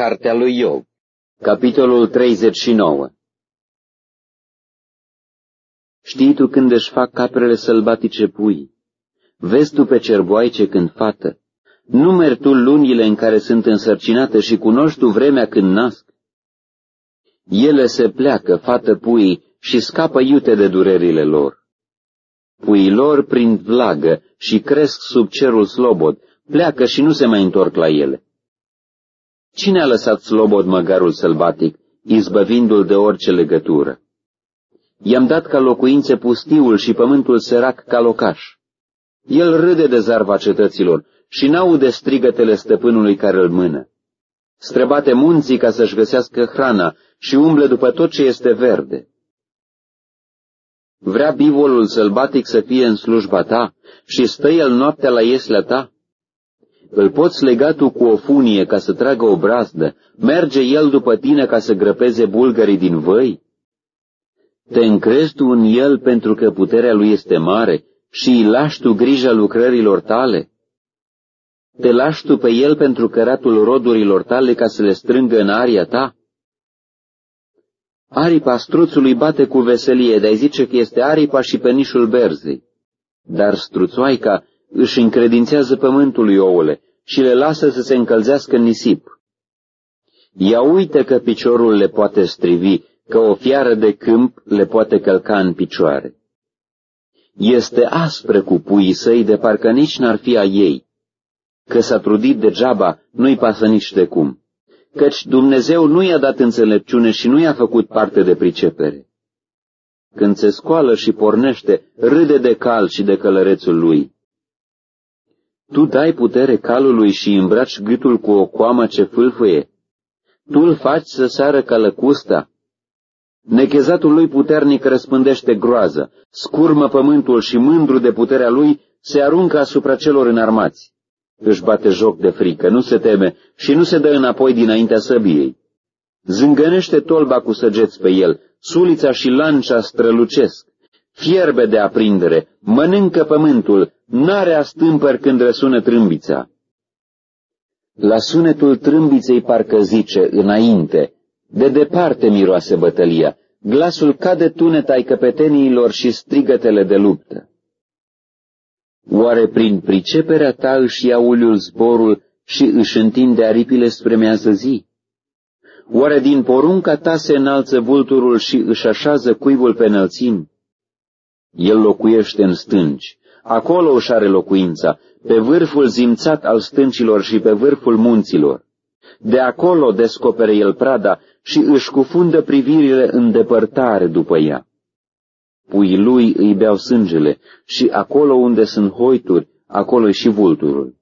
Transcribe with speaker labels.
Speaker 1: Cartea lui Iov, capitolul 39 Știi tu când își fac caprele sălbatice pui? Vezi tu pe cerboaice când fată? Numeri tu lunile în care sunt însărcinate și cunoști tu vremea când nasc? Ele se pleacă, fată puii, și scapă iute de durerile lor. Puii lor prind vlagă și cresc sub cerul slobod, pleacă și nu se mai întorc la ele. Cine a lăsat slobod măgarul sălbatic, izbăvindu-l de orice legătură? I-am dat ca locuințe pustiul și pământul sărac ca locaș. El râde de zarva cetăților și n-aude strigătele stăpânului care îl mână. Străbate munții ca să-și găsească hrana și umble după tot ce este verde. Vrea bivolul sălbatic să fie în slujba ta și stă el noaptea la ieslea ta? Îl poți lega tu cu o funie ca să tragă o brazdă, merge el după tine ca să grăpeze bulgării din văi? Te încrezi tu în el pentru că puterea lui este mare și îi lași tu grija lucrărilor tale? Te lași tu pe el pentru căratul rodurilor tale ca să le strângă în aria ta? Aripa struțului bate cu veselie, de-ai zice că este aripa și penișul berzei. Dar struțoaica își încredințează pământului ouăle și le lasă să se încălzească în nisip. Ea uită că piciorul le poate strivi, că o fiară de câmp le poate călca în picioare. Este aspră cu puii săi de parcă nici n-ar fi a ei, că s-a trudit degeaba, nu-i pasă nici de cum, căci Dumnezeu nu i-a dat înțelepciune și nu i-a făcut parte de pricepere. Când se scoală și pornește, râde de cal și de călărețul lui. Tu dai putere calului și îmbraci gâtul cu o coamă ce fâlfâie. Tu îl faci să sară ca lăcusta. Nechezatul lui puternic răspândește groază, scurmă pământul și mândru de puterea lui se aruncă asupra celor înarmați. Își bate joc de frică, nu se teme și nu se dă înapoi dinaintea săbiei. Zângănește tolba cu săgeți pe el, sulița și lancia strălucesc. Fierbe de aprindere, mănâncă pământul, n-are astâmpări când răsună trâmbița. La sunetul trâmbiței parcă zice, înainte, de departe miroase bătălia, glasul cade tunet ai căpeteniilor și strigătele de luptă. Oare prin priceperea ta își ia uliul zborul și își întinde aripile spre mează zi? Oare din porunca ta se înalță vulturul și își așează cuibul pe înălțimi? El locuiește în stânci, acolo își are locuința, pe vârful zimțat al stâncilor și pe vârful munților. De acolo descopere el prada și își cufundă privirile în depărtare după ea. Puii lui îi beau sângele și acolo unde sunt hoituri, acolo și vulturul.